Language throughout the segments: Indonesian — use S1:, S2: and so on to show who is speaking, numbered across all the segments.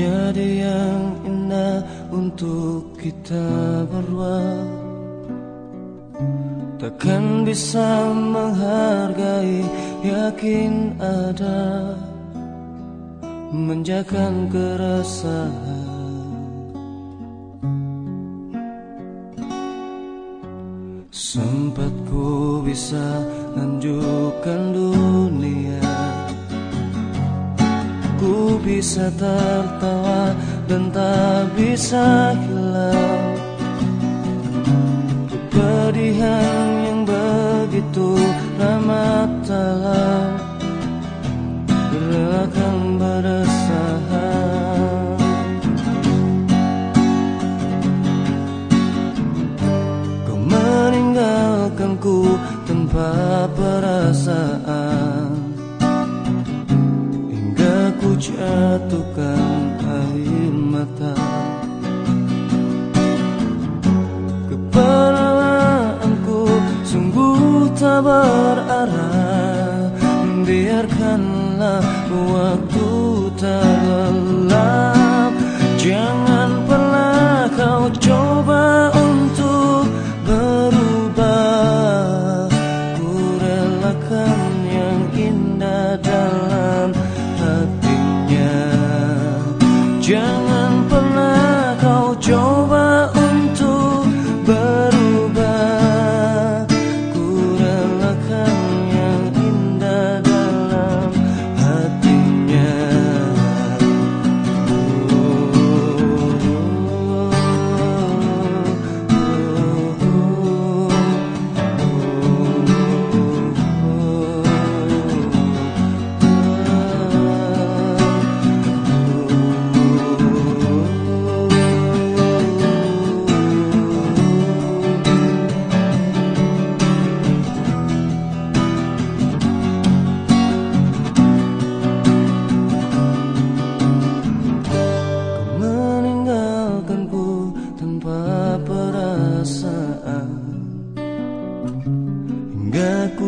S1: Jadi yang indah untuk kita berdua. Takkan bisa menghargai yakin ada. Menjakan keresahan Sempat ku bisa lanjutkan dulu. Bisa tertawa dan tak bisa hilang. Kepedihan yang begitu ramah dalam. Relakan beresahan Kau meninggalkanku tanpa perasaan Jatuhkan air mata. Keperawaanku sungguh tak berarah. Biarkanlah waktu terlelap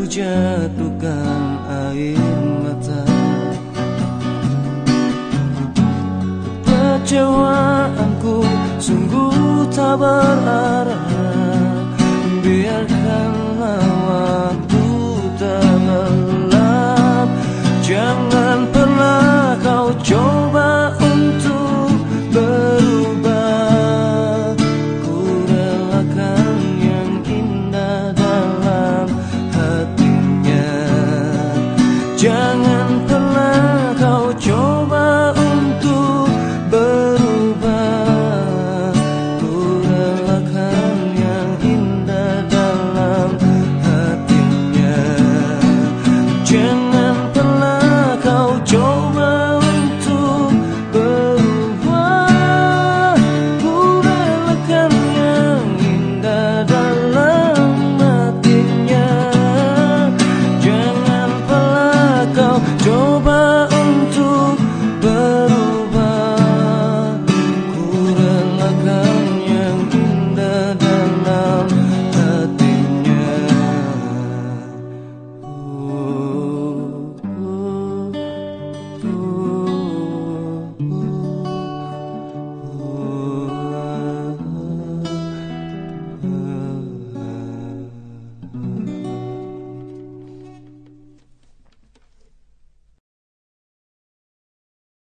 S1: jatuhkan air mata. Kekecewaanku sungguh tak berarah Jangan pernah kau coba over